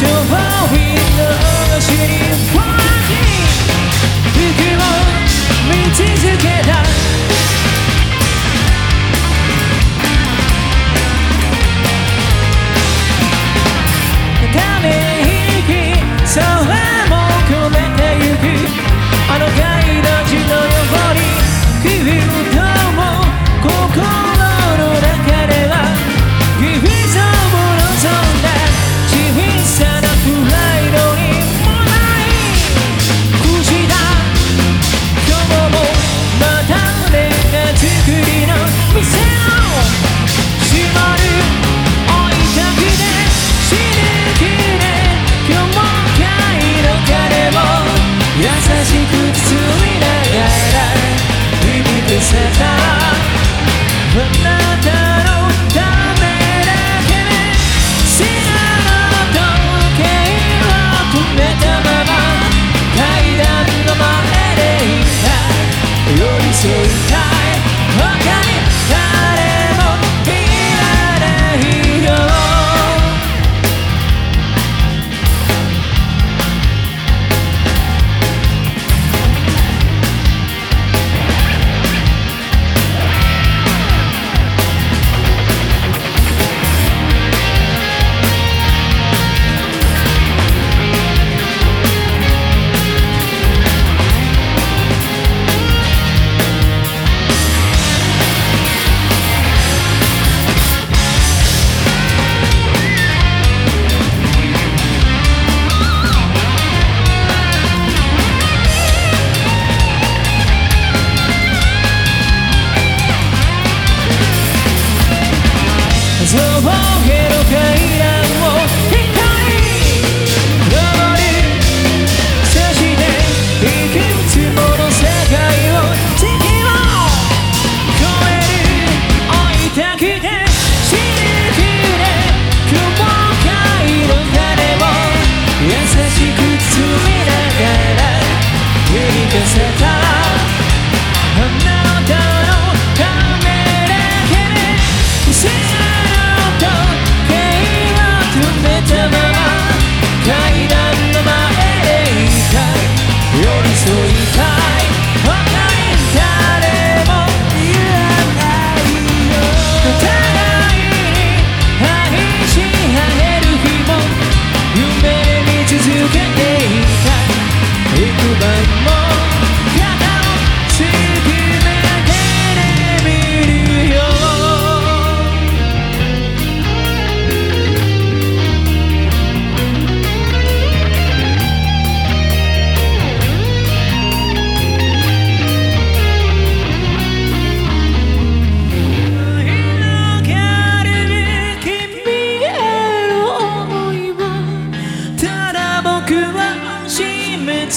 就把我的心还给你给我每的执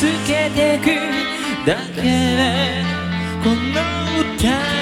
つけてくだけでこの歌